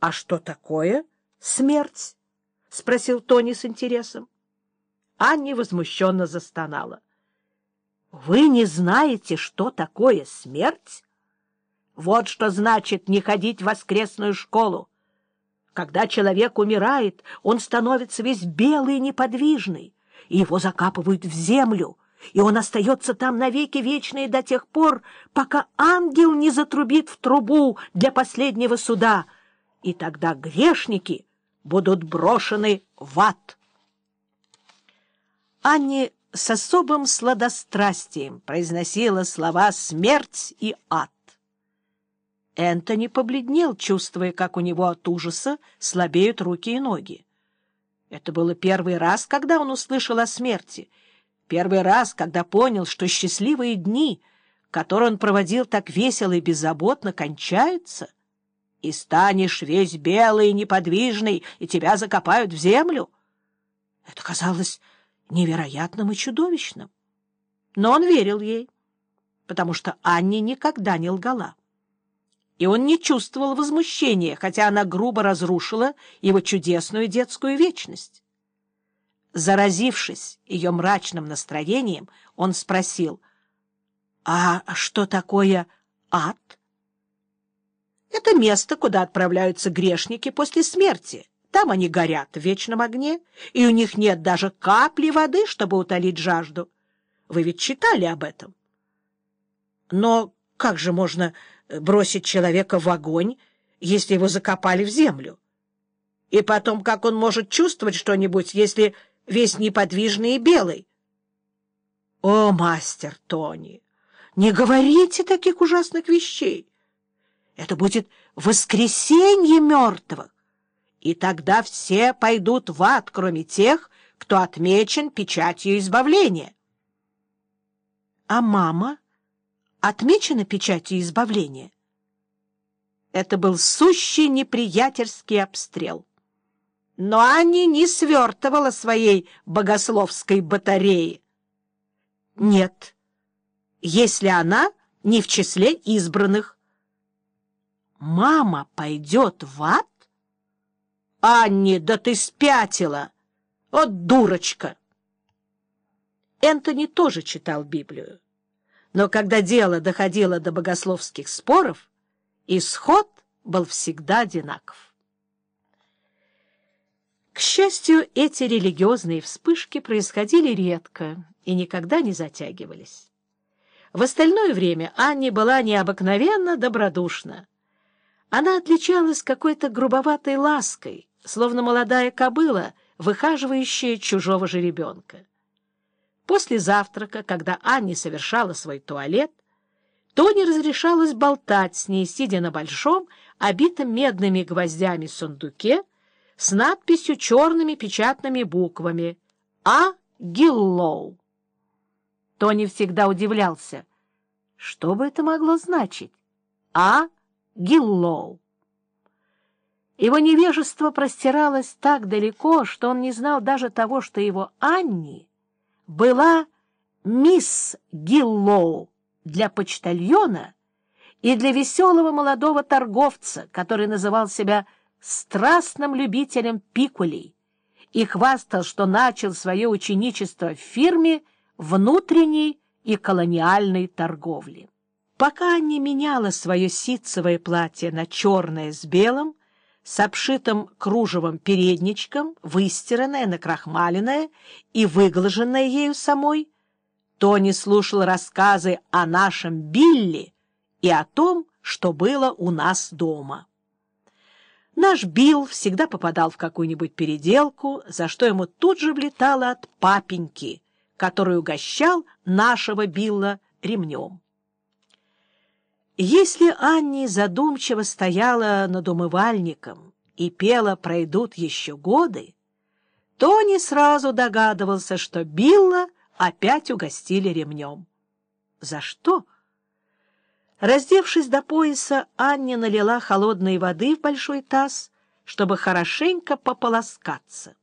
— А что такое смерть? — спросил Тони с интересом. Анни возмущенно застонала. — Вы не знаете, что такое смерть? Вот что значит не ходить в воскресную школу. Когда человек умирает, он становится весь белый и неподвижный, и его закапывают в землю, и он остается там навеки вечные до тех пор, пока ангел не затрубит в трубу для последнего суда — и тогда грешники будут брошены в ад. Анни с особым сладострастием произносила слова «смерть» и «ад». Энтони побледнел, чувствуя, как у него от ужаса слабеют руки и ноги. Это было первый раз, когда он услышал о смерти, первый раз, когда понял, что счастливые дни, которые он проводил так весело и беззаботно, кончаются — и станешь весь белый и неподвижный, и тебя закопают в землю. Это казалось невероятным и чудовищным. Но он верил ей, потому что Анни никогда не лгала. И он не чувствовал возмущения, хотя она грубо разрушила его чудесную детскую вечность. Заразившись ее мрачным настроением, он спросил, «А что такое ад?» Это место, куда отправляются грешники после смерти. Там они горят в вечном огне, и у них нет даже капли воды, чтобы утолить жажду. Вы ведь читали об этом. Но как же можно э, бросить человека в огонь, если его закопали в землю? И потом, как он может чувствовать что-нибудь, если весь неподвижный и белый? О, мастер Тони, не говорите таких ужасных вещей! Это будет воскресенье мертвых, и тогда все пойдут в ад, кроме тех, кто отмечен печатью избавления. А мама отмечена печатью избавления? Это был сущий неприятельский обстрел. Но Анни не свертывала своей богословской батареи. Нет, если она не в числе избранных, Мама пойдет в ад? Анни, да ты спятила! Вот дурочка! Энтони тоже читал Библию. Но когда дело доходило до богословских споров, исход был всегда одинаков. К счастью, эти религиозные вспышки происходили редко и никогда не затягивались. В остальное время Анни была необыкновенно добродушна, она отличалась какой-то грубоватой лаской, словно молодая кобыла, выхаживающая чужого жеребенка. После завтрака, когда Анни совершала свой туалет, Тони разрешалось болтать с ней, сидя на большом, обитом медными гвоздями сундуке с надписью черными печатными буквами «А. Гиллоу». Тони всегда удивлялся. Что бы это могло значить? «А. Гиллоу. Его невежество простиралось так далеко, что он не знал даже того, что его Анни была мисс Гиллоу для почтальона и для веселого молодого торговца, который называл себя страстным любителем пикулей и хвастал, что начал свое ученичество в фирме внутренней и колониальной торговли. Пока не меняла свое ситцевое платье на черное с белым, с обшитым кружевом передничком, выстиранное, накрахмаленное и выглаженное ею самой, Тони слушал рассказы о нашем Билли и о том, что было у нас дома. Наш Билл всегда попадал в какую-нибудь переделку, за что ему тут же влетало от папеньки, который угощал нашего Билла ремнем. Если Анни задумчиво стояла над умывальником и пела «Пройдут еще годы», то не сразу догадывался, что Билла опять угостили ремнем. За что? Раздевшись до пояса, Анни налила холодной воды в большой таз, чтобы хорошенько пополоскаться.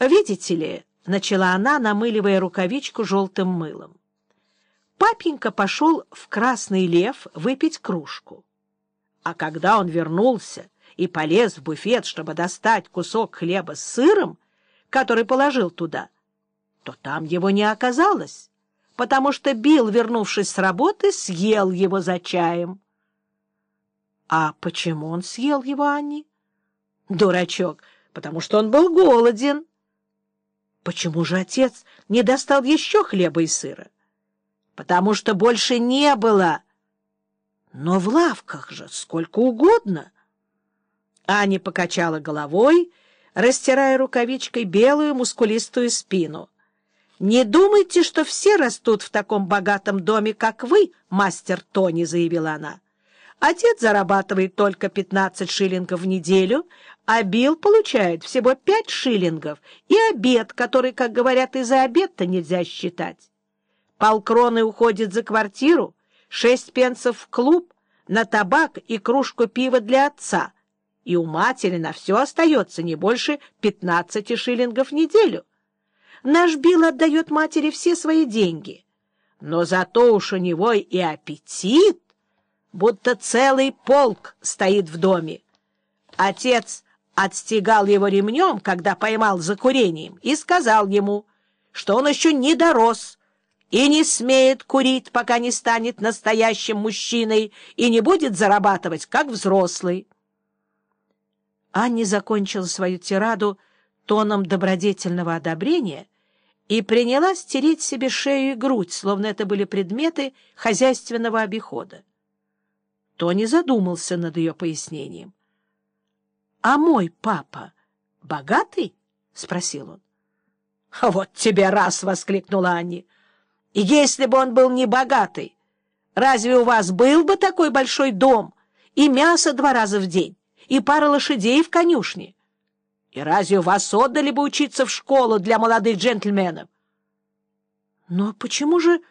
«Видите ли», — начала она, намыливая рукавичку желтым мылом, папенька пошел в Красный Лев выпить кружку. А когда он вернулся и полез в буфет, чтобы достать кусок хлеба с сыром, который положил туда, то там его не оказалось, потому что Билл, вернувшись с работы, съел его за чаем. А почему он съел его, Анни? Дурачок, потому что он был голоден. Почему же отец не достал еще хлеба и сыра? Потому что больше не было. Но в лавках же сколько угодно. Аня покачала головой, растирая рукавичкой белую мускулистую спину. «Не думайте, что все растут в таком богатом доме, как вы, мастер Тони», — заявила она. «Отец зарабатывает только 15 шиллингов в неделю, а Билл получает всего 5 шиллингов и обед, который, как говорят, и за обед-то нельзя считать. Полкроны уходит за квартиру, 6 пенсов в клуб, на табак и кружку пива для отца, и у матери на все остается не больше 15 шиллингов в неделю». Наш Билл отдает матери все свои деньги. Но зато уж у него и аппетит, будто целый полк стоит в доме. Отец отстегал его ремнем, когда поймал за курением, и сказал ему, что он еще не дорос и не смеет курить, пока не станет настоящим мужчиной и не будет зарабатывать, как взрослый. Анни закончила свою тираду тоном добродетельного одобрения и принялась тереть себе шею и грудь, словно это были предметы хозяйственного обихода. Тони задумался над ее пояснением. — А мой папа богатый? — спросил он. — Вот тебе раз! — воскликнула Анни. — И если бы он был не богатый, разве у вас был бы такой большой дом и мясо два раза в день, и пара лошадей в конюшне? — и разве вас отдали бы учиться в школу для молодых джентльменов? Но почему же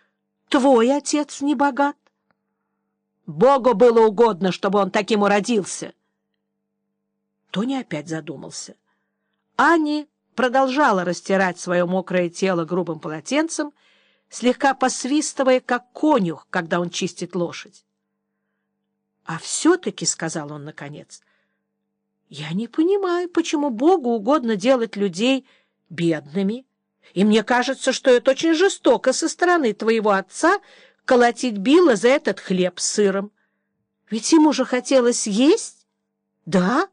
твой отец не богат? Богу было угодно, чтобы он таким уродился. Тони опять задумался. Ани продолжала растирать свое мокрое тело грубым полотенцем, слегка посвистывая, как конюх, когда он чистит лошадь. — А все-таки, — сказал он наконец, — я не понимаю, почему Богу угодно делать людей бедными, и мне кажется, что это очень жестоко со стороны твоего отца колотить Билла за этот хлеб с сыром. Ведь ему же хотелось есть, да?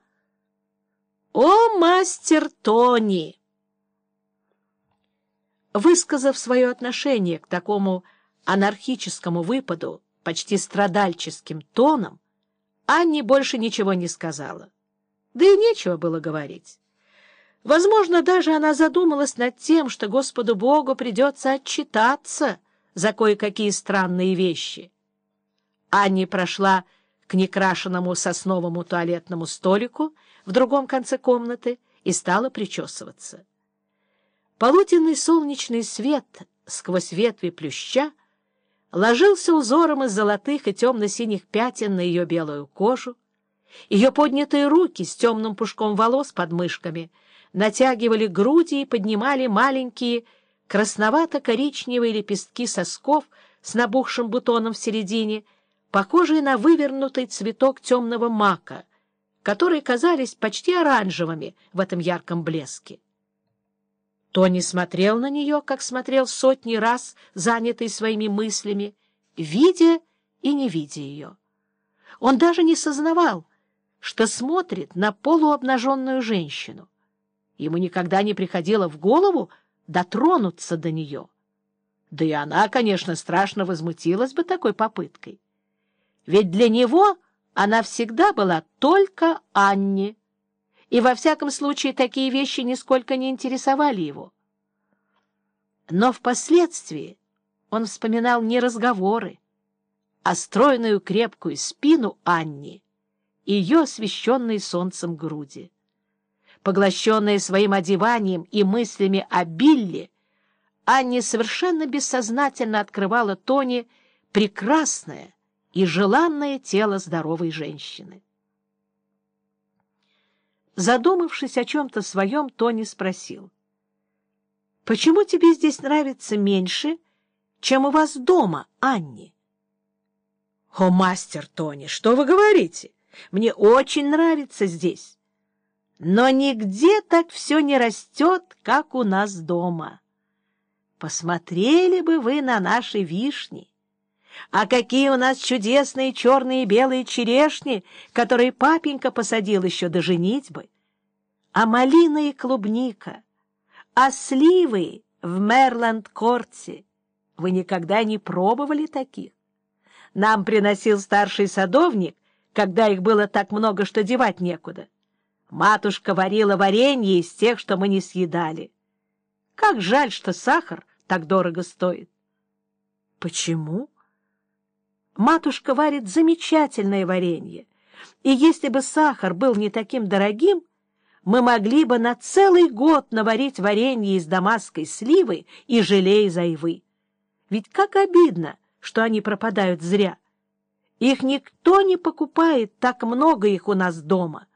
О, мастер Тони! Высказав свое отношение к такому анархическому выпаду почти страдальческим тоном, Анни больше ничего не сказала. Да и нечего было говорить. Возможно, даже она задумалась над тем, что Господу Богу придется отчитаться за кое-какие странные вещи. Анни прошла к некрашенному сосновому туалетному столику в другом конце комнаты и стала причесываться. Полуденный солнечный свет сквозь ветви плюща ложился узором из золотых и темно-синих пятен на ее белую кожу, ее поднятые руки с темным пушком волос под мышками натягивали груди и поднимали маленькие красновато-коричневые лепестки сосков с набухшим бутоном в середине, похожие на вывернутый цветок темного мака, которые казались почти оранжевыми в этом ярком блеске. Тони смотрел на нее, как смотрел сотни раз, занятый своими мыслями, видя и не видя ее. Он даже не сознавал, что смотрит на полуобнаженную женщину. Ему никогда не приходило в голову дотронуться до нее. Да и она, конечно, страшно возмутилась бы такой попыткой. Ведь для него она всегда была только Анне, и во всяком случае такие вещи нисколько не интересовали его. Но впоследствии он вспоминал не разговоры, а стройную крепкую спину Анни, ее освещенные солнцем груди. Поглощенная своим одеванием и мыслями о Билле, Анни совершенно бессознательно открывала Тони прекрасное и желанное тело здоровой женщины. Задумавшись о чем-то своем, Тони спросил. — Почему тебе здесь нравится меньше, чем у вас дома, Анни? — О, мастер Тони, что вы говорите? — Мне очень нравится здесь. Но нигде так все не растет, как у нас дома. Посмотрели бы вы на наши вишни. А какие у нас чудесные черные и белые черешни, которые папенька посадил еще до женитьбы. А малина и клубника, а сливы в Мерленд-корте. Вы никогда не пробовали таких? Нам приносил старший садовник, когда их было так много, что девать некуда. Матушка варила варенье из тех, что мы не съедали. Как жаль, что сахар так дорого стоит. Почему? Матушка варит замечательное варенье, и если бы сахар был не таким дорогим, мы могли бы на целый год наварить варенье из дамасской сливы и желе из айвы. Ведь как обидно, что они пропадают зря. Их никто не покупает, так много их у нас дома.